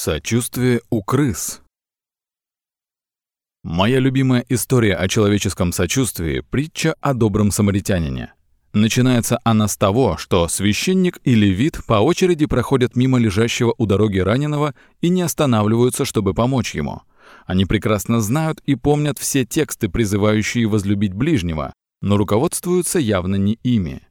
Сочувствие у крыс. Моя любимая история о человеческом сочувствии – притча о добром самаритянине. Начинается она с того, что священник и левит по очереди проходят мимо лежащего у дороги раненого и не останавливаются, чтобы помочь ему. Они прекрасно знают и помнят все тексты, призывающие возлюбить ближнего, но руководствуются явно не ими.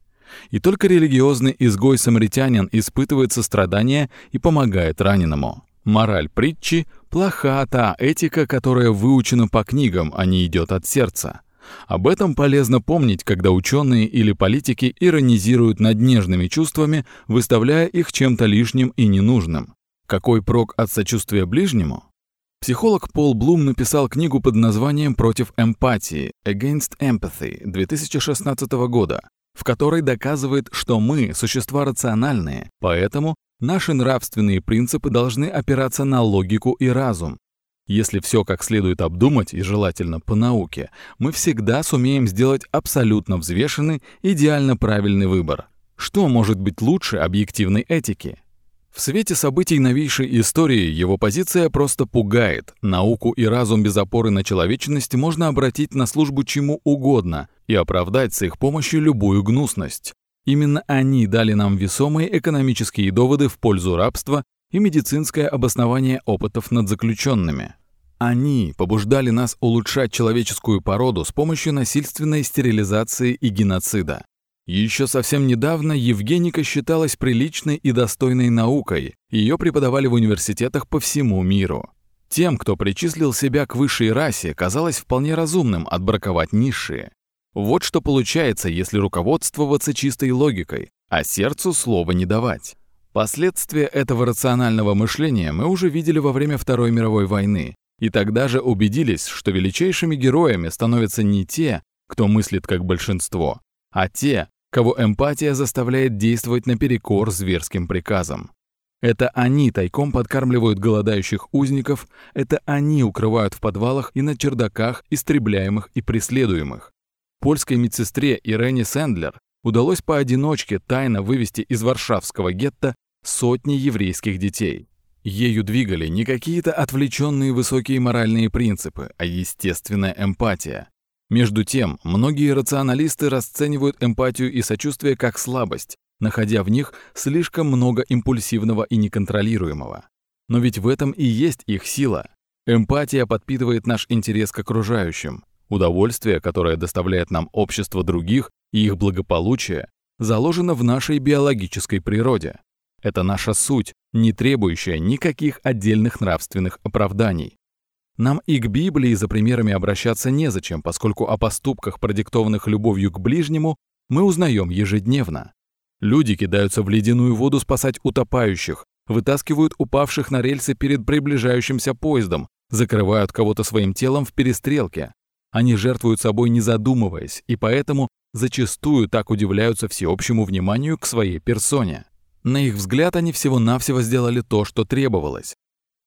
И только религиозный изгой-самаритянин испытывает сострадание и помогает раненому. Мораль притчи – плоха та этика, которая выучена по книгам, а не идет от сердца. Об этом полезно помнить, когда ученые или политики иронизируют над нежными чувствами, выставляя их чем-то лишним и ненужным. Какой прок от сочувствия ближнему? Психолог Пол Блум написал книгу под названием «Против эмпатии» «Against Empathy» 2016 года, в которой доказывает, что мы – существа рациональные, поэтому Наши нравственные принципы должны опираться на логику и разум. Если все как следует обдумать, и желательно по науке, мы всегда сумеем сделать абсолютно взвешенный, идеально правильный выбор. Что может быть лучше объективной этики? В свете событий новейшей истории его позиция просто пугает. Науку и разум без опоры на человечность можно обратить на службу чему угодно и оправдать с их помощью любую гнусность. Именно они дали нам весомые экономические доводы в пользу рабства и медицинское обоснование опытов над заключенными. Они побуждали нас улучшать человеческую породу с помощью насильственной стерилизации и геноцида. Еще совсем недавно Евгеника считалась приличной и достойной наукой, ее преподавали в университетах по всему миру. Тем, кто причислил себя к высшей расе, казалось вполне разумным отбраковать низшие. Вот что получается, если руководствоваться чистой логикой, а сердцу слова не давать. Последствия этого рационального мышления мы уже видели во время Второй мировой войны, и тогда же убедились, что величайшими героями становятся не те, кто мыслит как большинство, а те, кого эмпатия заставляет действовать наперекор зверским приказам. Это они тайком подкармливают голодающих узников, это они укрывают в подвалах и на чердаках истребляемых и преследуемых. Польской медсестре Ирене Сэндлер удалось поодиночке тайно вывести из варшавского гетто сотни еврейских детей. Ею двигали не какие-то отвлеченные высокие моральные принципы, а естественная эмпатия. Между тем, многие рационалисты расценивают эмпатию и сочувствие как слабость, находя в них слишком много импульсивного и неконтролируемого. Но ведь в этом и есть их сила. Эмпатия подпитывает наш интерес к окружающим, Удовольствие, которое доставляет нам общество других и их благополучие, заложено в нашей биологической природе. Это наша суть, не требующая никаких отдельных нравственных оправданий. Нам и к Библии за примерами обращаться незачем, поскольку о поступках, продиктованных любовью к ближнему, мы узнаем ежедневно. Люди кидаются в ледяную воду спасать утопающих, вытаскивают упавших на рельсы перед приближающимся поездом, закрывают кого-то своим телом в перестрелке, они жертвуют собой не задумываясь, и поэтому зачастую так удивляются всеобщему вниманию к своей персоне. На их взгляд они всего-навсего сделали то, что требовалось.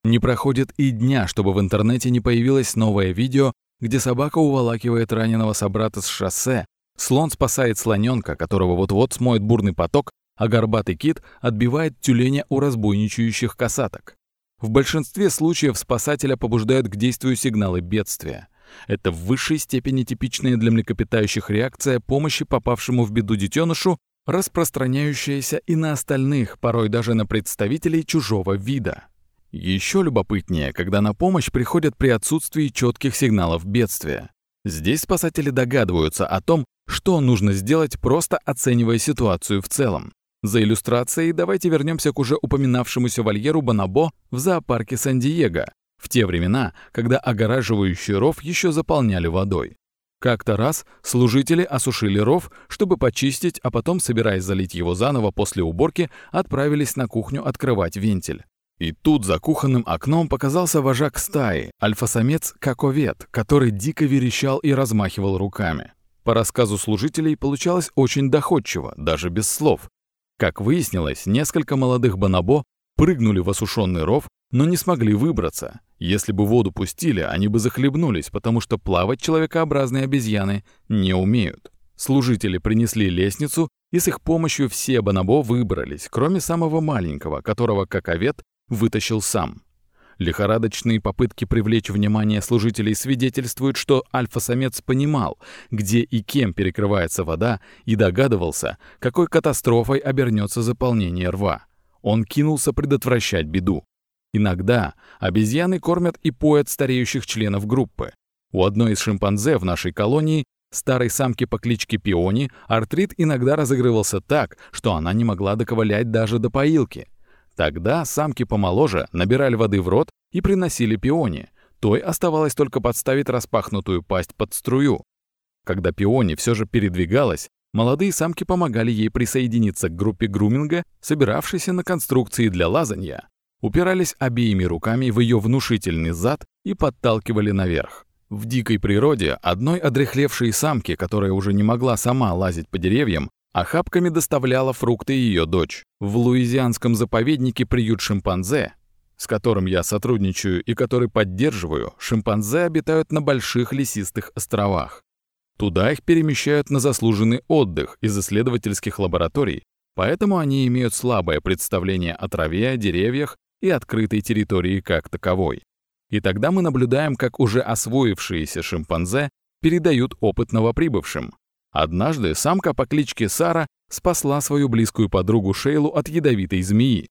Не проходит и дня, чтобы в интернете не появилось новое видео, где собака уволакивает раненого собрата с шоссе, слон спасает слоненка, которого вот-вот смоет бурный поток, а горбатый кит отбивает тюленя у разбойничающих касаток. В большинстве случаев спасателя побуждают к действию сигналы бедствия. Это в высшей степени типичная для млекопитающих реакция помощи попавшему в беду детенышу, распространяющаяся и на остальных, порой даже на представителей чужого вида. Еще любопытнее, когда на помощь приходят при отсутствии четких сигналов бедствия. Здесь спасатели догадываются о том, что нужно сделать, просто оценивая ситуацию в целом. За иллюстрацией давайте вернемся к уже упоминавшемуся вольеру Бонабо в зоопарке Сан-Диего, в те времена, когда огораживающий ров еще заполняли водой. Как-то раз служители осушили ров, чтобы почистить, а потом, собираясь залить его заново после уборки, отправились на кухню открывать вентиль. И тут за кухонным окном показался вожак стаи, альфа-самец Каковет, который дико верещал и размахивал руками. По рассказу служителей получалось очень доходчиво, даже без слов. Как выяснилось, несколько молодых бонобо прыгнули в осушенный ров, но не смогли выбраться. Если бы воду пустили, они бы захлебнулись, потому что плавать человекообразные обезьяны не умеют. Служители принесли лестницу, и с их помощью все бонобо выбрались, кроме самого маленького, которого, как овет, вытащил сам. Лихорадочные попытки привлечь внимание служителей свидетельствуют, что альфа-самец понимал, где и кем перекрывается вода, и догадывался, какой катастрофой обернется заполнение рва. Он кинулся предотвращать беду. Иногда обезьяны кормят и поят стареющих членов группы. У одной из шимпанзе в нашей колонии, старой самки по кличке Пиони, артрит иногда разыгрывался так, что она не могла доковылять даже до поилки. Тогда самки помоложе набирали воды в рот и приносили пионе. Той оставалось только подставить распахнутую пасть под струю. Когда пионе все же передвигалась, молодые самки помогали ей присоединиться к группе груминга, собиравшейся на конструкции для лазанья. Упирались обеими руками в ее внушительный зад и подталкивали наверх. В дикой природе одной одрехлевшей самке, которая уже не могла сама лазить по деревьям, Охапками доставляла фрукты ее дочь. В луизианском заповеднике приют шимпанзе, с которым я сотрудничаю и который поддерживаю, шимпанзе обитают на больших лесистых островах. Туда их перемещают на заслуженный отдых из исследовательских лабораторий, поэтому они имеют слабое представление о траве, деревьях и открытой территории как таковой. И тогда мы наблюдаем, как уже освоившиеся шимпанзе передают опыт новоприбывшим. Однажды самка по кличке Сара спасла свою близкую подругу Шейлу от ядовитой змеи.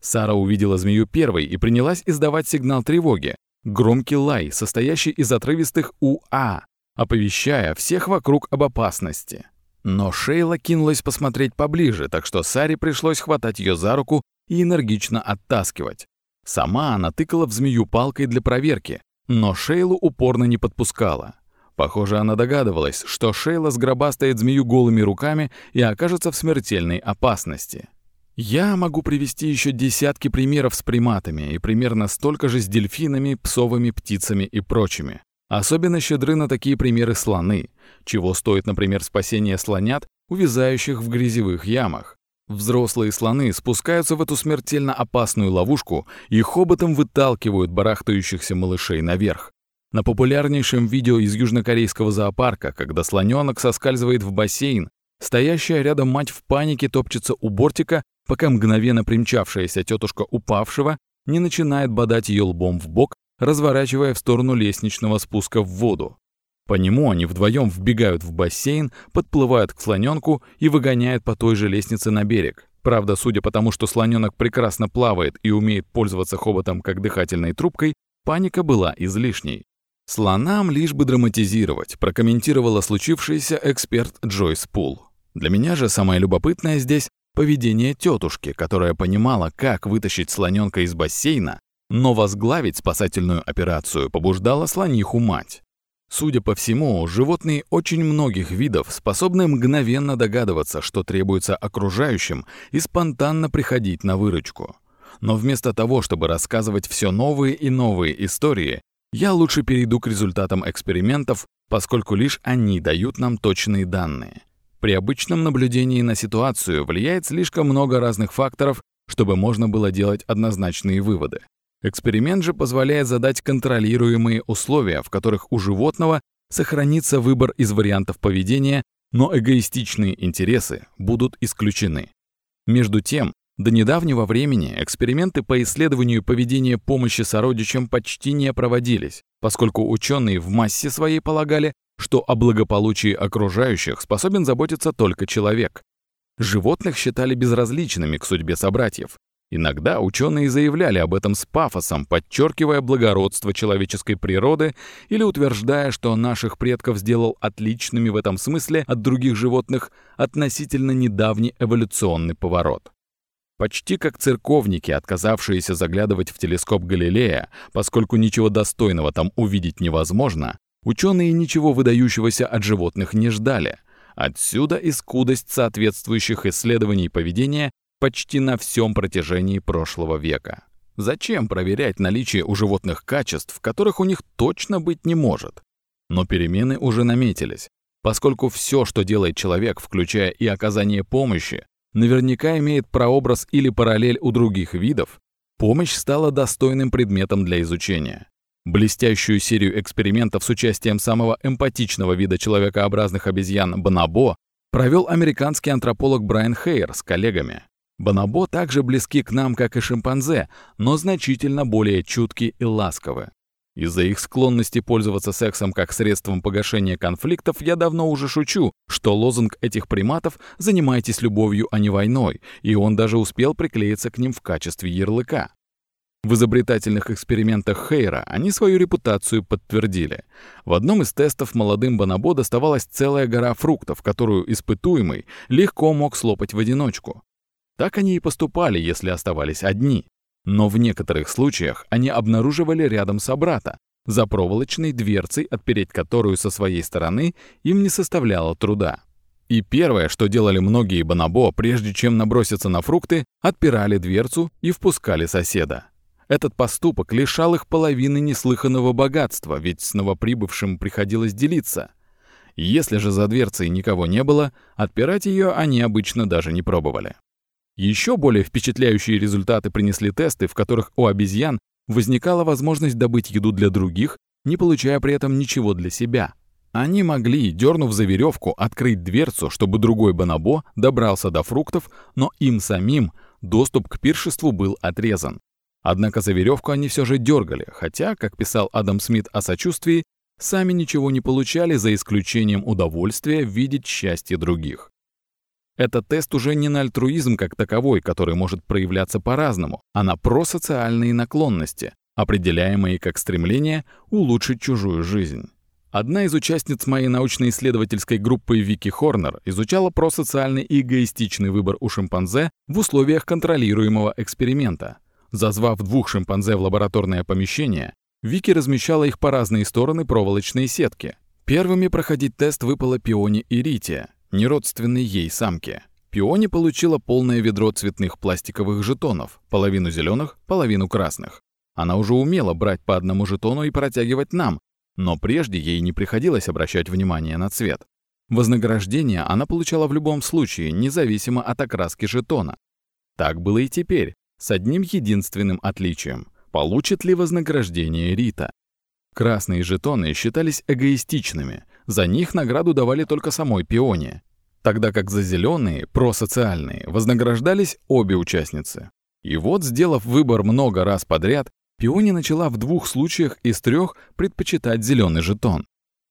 Сара увидела змею первой и принялась издавать сигнал тревоги. Громкий лай, состоящий из отрывистых «уа», оповещая всех вокруг об опасности. Но Шейла кинулась посмотреть поближе, так что Саре пришлось хватать ее за руку и энергично оттаскивать. Сама она тыкала в змею палкой для проверки, но Шейлу упорно не подпускала. Похоже, она догадывалась, что Шейла сгробастает змею голыми руками и окажется в смертельной опасности. Я могу привести еще десятки примеров с приматами и примерно столько же с дельфинами, псовыми птицами и прочими. Особенно щедры на такие примеры слоны, чего стоит, например, спасение слонят, увязающих в грязевых ямах. Взрослые слоны спускаются в эту смертельно опасную ловушку и хоботом выталкивают барахтающихся малышей наверх. На популярнейшем видео из южнокорейского зоопарка, когда слоненок соскальзывает в бассейн, стоящая рядом мать в панике топчется у бортика, пока мгновенно примчавшаяся тетушка упавшего не начинает бодать ее лбом в бок, разворачивая в сторону лестничного спуска в воду. По нему они вдвоем вбегают в бассейн, подплывают к слоненку и выгоняют по той же лестнице на берег. Правда, судя по тому, что слоненок прекрасно плавает и умеет пользоваться хоботом как дыхательной трубкой, паника была излишней. Слонам лишь бы драматизировать, прокомментировала случившееся эксперт Джойс Пул. Для меня же самое любопытное здесь поведение тетушки, которая понимала, как вытащить слоненка из бассейна, но возглавить спасательную операцию побуждала слониху мать. Судя по всему, животные очень многих видов способны мгновенно догадываться, что требуется окружающим, и спонтанно приходить на выручку. Но вместо того, чтобы рассказывать все новые и новые истории, я лучше перейду к результатам экспериментов, поскольку лишь они дают нам точные данные. При обычном наблюдении на ситуацию влияет слишком много разных факторов, чтобы можно было делать однозначные выводы. Эксперимент же позволяет задать контролируемые условия, в которых у животного сохранится выбор из вариантов поведения, но эгоистичные интересы будут исключены. Между тем, до недавнего времени эксперименты по исследованию поведения помощи сородичам почти не проводились, поскольку ученые в массе своей полагали, что о благополучии окружающих способен заботиться только человек. Животных считали безразличными к судьбе собратьев. Иногда ученые заявляли об этом с пафосом, подчеркивая благородство человеческой природы или утверждая, что наших предков сделал отличными в этом смысле от других животных относительно недавний эволюционный поворот. Почти как церковники, отказавшиеся заглядывать в телескоп Галилея, поскольку ничего достойного там увидеть невозможно, ученые ничего выдающегося от животных не ждали. Отсюда и скудость соответствующих исследований поведения почти на всем протяжении прошлого века. Зачем проверять наличие у животных качеств, которых у них точно быть не может? Но перемены уже наметились, поскольку все, что делает человек, включая и оказание помощи, наверняка имеет прообраз или параллель у других видов, помощь стала достойным предметом для изучения. Блестящую серию экспериментов с участием самого эмпатичного вида человекообразных обезьян бонобо провел американский антрополог Брайан Хейер с коллегами. Бонобо также близки к нам, как и шимпанзе, но значительно более чутки и ласковы. Из-за их склонности пользоваться сексом как средством погашения конфликтов я давно уже шучу, что лозунг этих приматов «занимайтесь любовью, а не войной», и он даже успел приклеиться к ним в качестве ярлыка. В изобретательных экспериментах Хейра они свою репутацию подтвердили. В одном из тестов молодым Бонобо доставалась целая гора фруктов, которую испытуемый легко мог слопать в одиночку. Так они и поступали, если оставались одни. Но в некоторых случаях они обнаруживали рядом собрата, за проволочной дверцей, отпереть которую со своей стороны им не составляло труда. И первое, что делали многие бонобо, прежде чем наброситься на фрукты, отпирали дверцу и впускали соседа. Этот поступок лишал их половины неслыханного богатства, ведь с новоприбывшим приходилось делиться. Если же за дверцей никого не было, отпирать ее они обычно даже не пробовали. Еще более впечатляющие результаты принесли тесты, в которых у обезьян возникала возможность добыть еду для других, не получая при этом ничего для себя. Они могли, дернув за веревку, открыть дверцу, чтобы другой бонобо добрался до фруктов, но им самим доступ к пиршеству был отрезан. Однако за веревку они все же дергали, хотя, как писал Адам Смит о сочувствии, сами ничего не получали за исключением удовольствия видеть счастье других. Этот тест уже не на альтруизм как таковой, который может проявляться по-разному, а на просоциальные наклонности, определяемые как стремление улучшить чужую жизнь. Одна из участниц моей научно-исследовательской группы Вики Хорнер изучала просоциальный и эгоистичный выбор у шимпанзе в условиях контролируемого эксперимента. Зазвав двух шимпанзе в лабораторное помещение, Вики размещала их по разные стороны проволочной сетки. Первыми проходить тест выпало Пионе и Рите, неродственной ей самке. Пиони получила полное ведро цветных пластиковых жетонов, половину зеленых, половину красных. Она уже умела брать по одному жетону и протягивать нам, но прежде ей не приходилось обращать внимание на цвет. Вознаграждение она получала в любом случае, независимо от окраски жетона. Так было и теперь, с одним единственным отличием. Получит ли вознаграждение Рита? Красные жетоны считались эгоистичными, за них награду давали только самой пионе, тогда как за зеленые, просоциальные, вознаграждались обе участницы. И вот, сделав выбор много раз подряд, пионе начала в двух случаях из трех предпочитать зеленый жетон.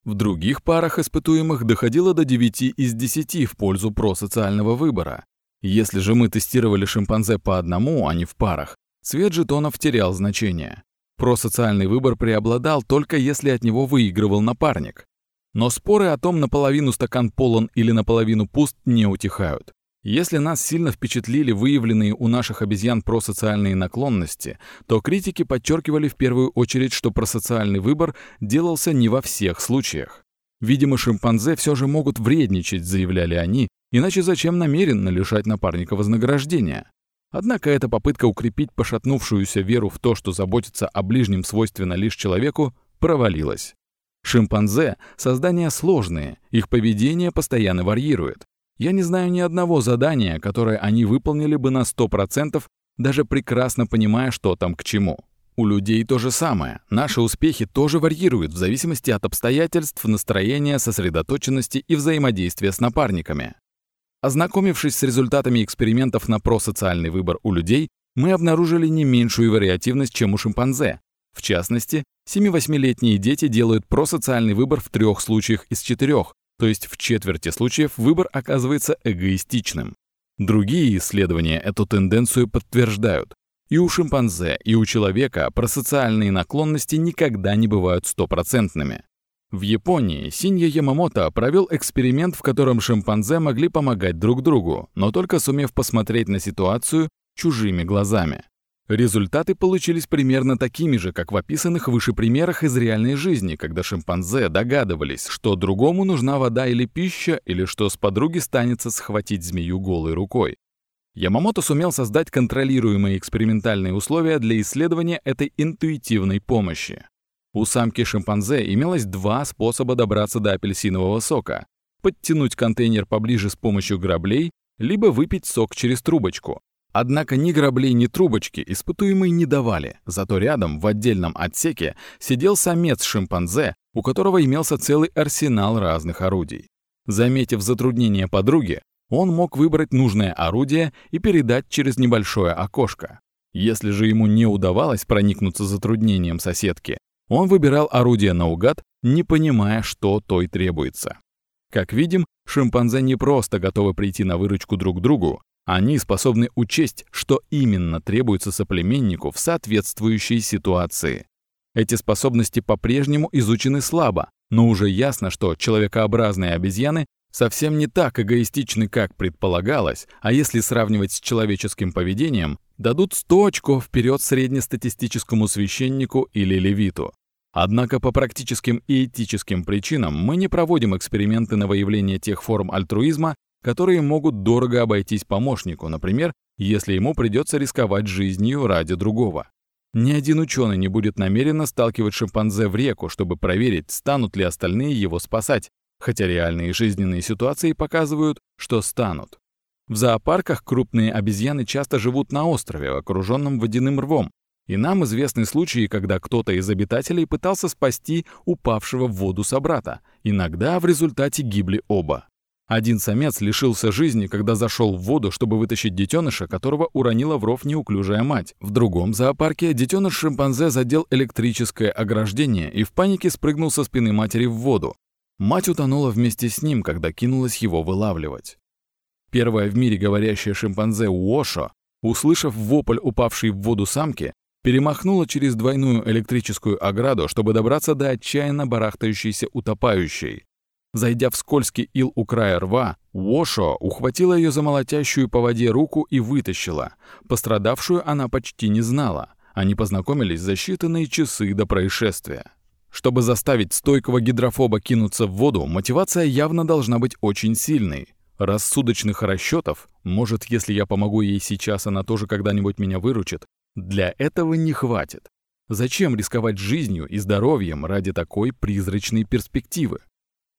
В других парах испытуемых доходило до 9 из 10 в пользу просоциального выбора. Если же мы тестировали шимпанзе по одному, а не в парах, цвет жетонов терял значение. Просоциальный выбор преобладал только если от него выигрывал напарник. Но споры о том, наполовину стакан полон или наполовину пуст, не утихают. Если нас сильно впечатлили выявленные у наших обезьян просоциальные наклонности, то критики подчеркивали в первую очередь, что просоциальный выбор делался не во всех случаях. Видимо, шимпанзе все же могут вредничать, заявляли они, иначе зачем намеренно лишать напарника вознаграждения? Однако эта попытка укрепить пошатнувшуюся веру в то, что заботиться о ближнем свойственно лишь человеку, провалилась. Шимпанзе — создания сложные, их поведение постоянно варьирует. Я не знаю ни одного задания, которое они выполнили бы на 100%, даже прекрасно понимая, что там к чему. У людей то же самое. Наши успехи тоже варьируют в зависимости от обстоятельств, настроения, сосредоточенности и взаимодействия с напарниками. Ознакомившись с результатами экспериментов на просоциальный выбор у людей, мы обнаружили не меньшую вариативность, чем у шимпанзе. В частности, 7-8-летние дети делают просоциальный выбор в трех случаях из четырех, то есть в четверти случаев выбор оказывается эгоистичным. Другие исследования эту тенденцию подтверждают. И у шимпанзе, и у человека просоциальные наклонности никогда не бывают стопроцентными. В Японии Синья Ямамото провел эксперимент, в котором шимпанзе могли помогать друг другу, но только сумев посмотреть на ситуацию чужими глазами. Результаты получились примерно такими же, как в описанных выше примерах из реальной жизни, когда шимпанзе догадывались, что другому нужна вода или пища, или что с подруги станется схватить змею голой рукой. Ямамото сумел создать контролируемые экспериментальные условия для исследования этой интуитивной помощи. У самки шимпанзе имелось два способа добраться до апельсинового сока – подтянуть контейнер поближе с помощью граблей, либо выпить сок через трубочку. Однако ни граблей, ни трубочки испытуемые не давали, зато рядом, в отдельном отсеке, сидел самец шимпанзе, у которого имелся целый арсенал разных орудий. Заметив затруднение подруги, он мог выбрать нужное орудие и передать через небольшое окошко. Если же ему не удавалось проникнуться затруднением соседки, он выбирал орудие наугад, не понимая, что той требуется. Как видим, шимпанзе не просто готовы прийти на выручку друг другу, они способны учесть, что именно требуется соплеменнику в соответствующей ситуации. Эти способности по-прежнему изучены слабо, но уже ясно, что человекообразные обезьяны совсем не так эгоистичны, как предполагалось, а если сравнивать с человеческим поведением, дадут 100 очков вперед среднестатистическому священнику или левиту. Однако по практическим и этическим причинам мы не проводим эксперименты на выявление тех форм альтруизма, которые могут дорого обойтись помощнику, например, если ему придется рисковать жизнью ради другого. Ни один ученый не будет намеренно сталкивать шимпанзе в реку, чтобы проверить, станут ли остальные его спасать, хотя реальные жизненные ситуации показывают, что станут. В зоопарках крупные обезьяны часто живут на острове, окруженном водяным рвом, и нам известны случаи, когда кто-то из обитателей пытался спасти упавшего в воду собрата. Иногда в результате гибли оба. Один самец лишился жизни, когда зашел в воду, чтобы вытащить детеныша, которого уронила в ров неуклюжая мать. В другом зоопарке детеныш шимпанзе задел электрическое ограждение и в панике спрыгнул со спины матери в воду. Мать утонула вместе с ним, когда кинулась его вылавливать. Первая в мире говорящая шимпанзе Уошо, услышав вопль упавшей в воду самки, перемахнула через двойную электрическую ограду, чтобы добраться до отчаянно барахтающейся утопающей. Зайдя в скользкий ил у края рва, Уошо ухватила ее за молотящую по воде руку и вытащила. Пострадавшую она почти не знала. Они познакомились за считанные часы до происшествия. Чтобы заставить стойкого гидрофоба кинуться в воду, мотивация явно должна быть очень сильной. Рассудочных расчетов, может, если я помогу ей сейчас, она тоже когда-нибудь меня выручит, для этого не хватит. Зачем рисковать жизнью и здоровьем ради такой призрачной перспективы?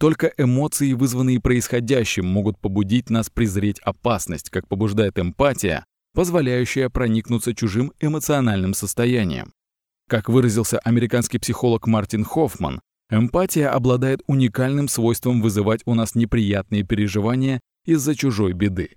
Только эмоции, вызванные происходящим, могут побудить нас презреть опасность, как побуждает эмпатия, позволяющая проникнуться чужим эмоциональным состоянием. Как выразился американский психолог Мартин Хоффман, эмпатия обладает уникальным свойством вызывать у нас неприятные переживания из-за чужой беды.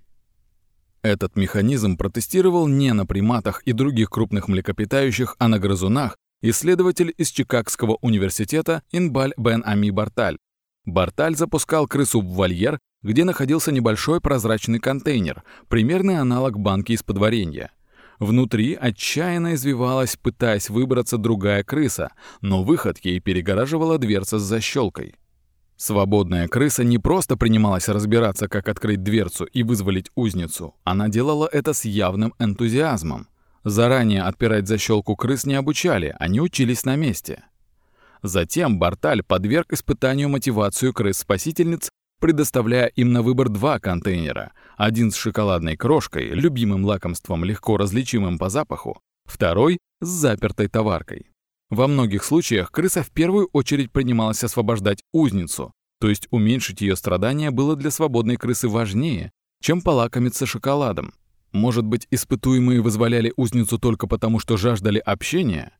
Этот механизм протестировал не на приматах и других крупных млекопитающих, а на грызунах исследователь из Чикагского университета Инбаль Бен Ами Барталь. Барталь запускал крысу в вольер, где находился небольшой прозрачный контейнер, примерный аналог банки из-под варенья. Внутри отчаянно извивалась, пытаясь выбраться другая крыса, но выход ей перегораживала дверца с защелкой. Свободная крыса не просто принималась разбираться, как открыть дверцу и вызволить узницу, она делала это с явным энтузиазмом. Заранее отпирать защелку крыс не обучали, они учились на месте. Затем Барталь подверг испытанию мотивацию крыс-спасительниц, предоставляя им на выбор два контейнера. Один с шоколадной крошкой, любимым лакомством, легко различимым по запаху, второй с запертой товаркой. Во многих случаях крыса в первую очередь принималась освобождать узницу, то есть уменьшить ее страдания было для свободной крысы важнее, чем полакомиться шоколадом. Может быть, испытуемые вызволяли узницу только потому, что жаждали общения?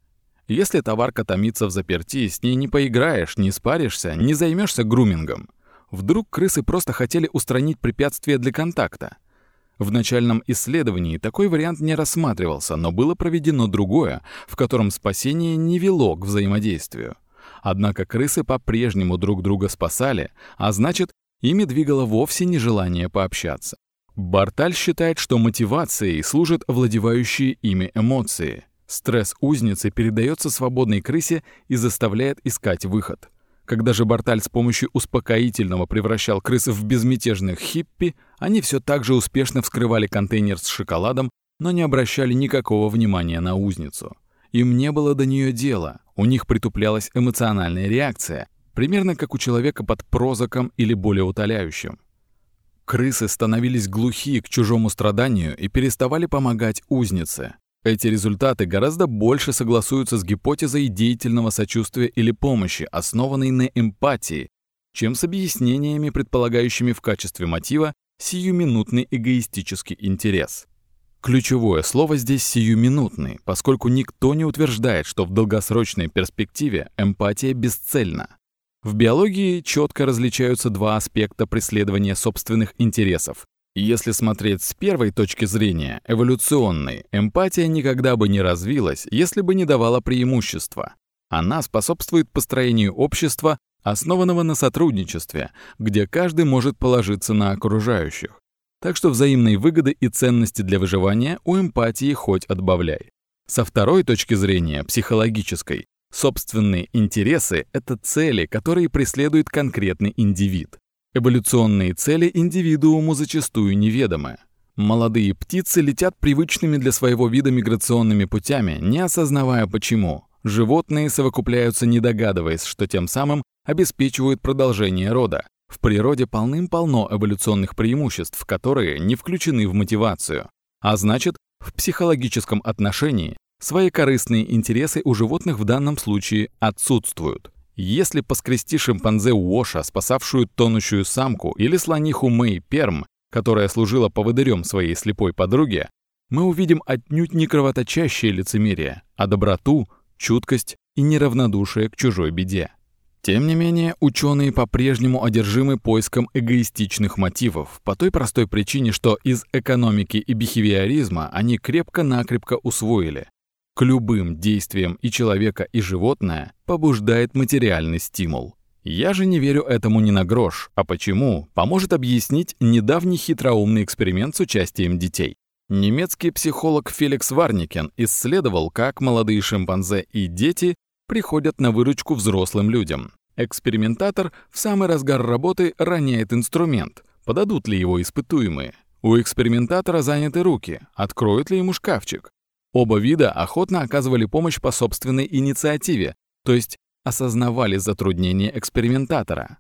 Если товарка томится в заперти, с ней не поиграешь, не спаришься, не займешься грумингом. Вдруг крысы просто хотели устранить препятствия для контакта. В начальном исследовании такой вариант не рассматривался, но было проведено другое, в котором спасение не вело к взаимодействию. Однако крысы по-прежнему друг друга спасали, а значит, ими двигало вовсе не желание пообщаться. Барталь считает, что мотивацией служат овладевающие ими эмоции — Стресс узницы передается свободной крысе и заставляет искать выход. Когда же Барталь с помощью успокоительного превращал крыс в безмятежных хиппи, они все так же успешно вскрывали контейнер с шоколадом, но не обращали никакого внимания на узницу. Им не было до нее дела, у них притуплялась эмоциональная реакция, примерно как у человека под прозаком или более утоляющим. Крысы становились глухи к чужому страданию и переставали помогать узнице. Эти результаты гораздо больше согласуются с гипотезой деятельного сочувствия или помощи, основанной на эмпатии, чем с объяснениями, предполагающими в качестве мотива сиюминутный эгоистический интерес. Ключевое слово здесь «сиюминутный», поскольку никто не утверждает, что в долгосрочной перспективе эмпатия бесцельна. В биологии четко различаются два аспекта преследования собственных интересов Если смотреть с первой точки зрения, эволюционной, эмпатия никогда бы не развилась, если бы не давала преимущества. Она способствует построению общества, основанного на сотрудничестве, где каждый может положиться на окружающих. Так что взаимные выгоды и ценности для выживания у эмпатии хоть отбавляй. Со второй точки зрения, психологической, собственные интересы — это цели, которые преследует конкретный индивид. Эволюционные цели индивидууму зачастую неведомы. Молодые птицы летят привычными для своего вида миграционными путями, не осознавая почему. Животные совокупляются, не догадываясь, что тем самым обеспечивают продолжение рода. В природе полным-полно эволюционных преимуществ, которые не включены в мотивацию. А значит, в психологическом отношении свои корыстные интересы у животных в данном случае отсутствуют. Если поскрести шимпанзе Уоша, спасавшую тонущую самку, или слониху Мэй Перм, которая служила поводырем своей слепой подруге, мы увидим отнюдь не кровоточащее лицемерие, а доброту, чуткость и неравнодушие к чужой беде. Тем не менее, ученые по-прежнему одержимы поиском эгоистичных мотивов, по той простой причине, что из экономики и бихевиоризма они крепко-накрепко усвоили. К любым действиям и человека, и животное побуждает материальный стимул. Я же не верю этому ни на грош, а почему, поможет объяснить недавний хитроумный эксперимент с участием детей. Немецкий психолог Феликс Варникен исследовал, как молодые шимпанзе и дети приходят на выручку взрослым людям. Экспериментатор в самый разгар работы роняет инструмент. Подадут ли его испытуемые? У экспериментатора заняты руки. Откроют ли ему шкафчик? Оба вида охотно оказывали помощь по собственной инициативе, то есть осознавали затруднения экспериментатора.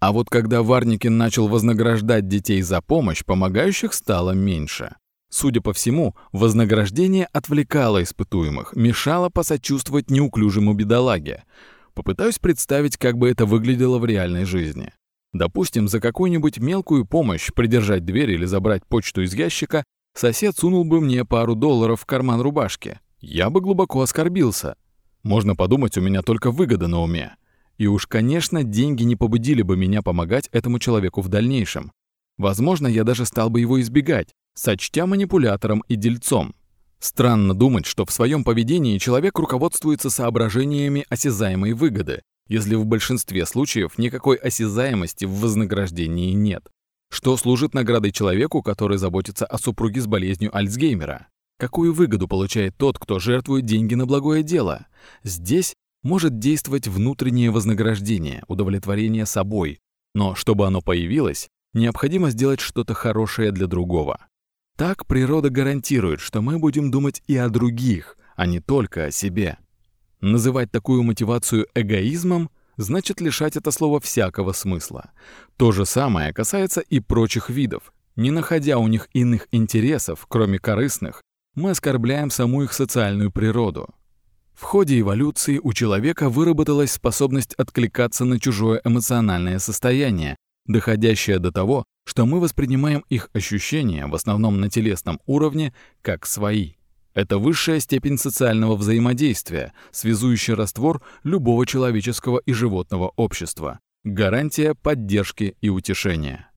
А вот когда Варникин начал вознаграждать детей за помощь, помогающих стало меньше. Судя по всему, вознаграждение отвлекало испытуемых, мешало посочувствовать неуклюжему бедолаге. Попытаюсь представить, как бы это выглядело в реальной жизни. Допустим, за какую-нибудь мелкую помощь придержать дверь или забрать почту из ящика Сосед сунул бы мне пару долларов в карман рубашки. Я бы глубоко оскорбился. Можно подумать, у меня только выгода на уме. И уж, конечно, деньги не побудили бы меня помогать этому человеку в дальнейшем. Возможно, я даже стал бы его избегать, сочтя манипулятором и дельцом. Странно думать, что в своем поведении человек руководствуется соображениями осязаемой выгоды, если в большинстве случаев никакой осязаемости в вознаграждении нет. Что служит наградой человеку, который заботится о супруге с болезнью Альцгеймера? Какую выгоду получает тот, кто жертвует деньги на благое дело? Здесь может действовать внутреннее вознаграждение, удовлетворение собой. Но чтобы оно появилось, необходимо сделать что-то хорошее для другого. Так природа гарантирует, что мы будем думать и о других, а не только о себе. Называть такую мотивацию эгоизмом значит лишать это слово всякого смысла. То же самое касается и прочих видов. Не находя у них иных интересов, кроме корыстных, мы оскорбляем саму их социальную природу. В ходе эволюции у человека выработалась способность откликаться на чужое эмоциональное состояние, доходящее до того, что мы воспринимаем их ощущения, в основном на телесном уровне, как свои. Это высшая степень социального взаимодействия, связующий раствор любого человеческого и животного общества, гарантия поддержки и утешения.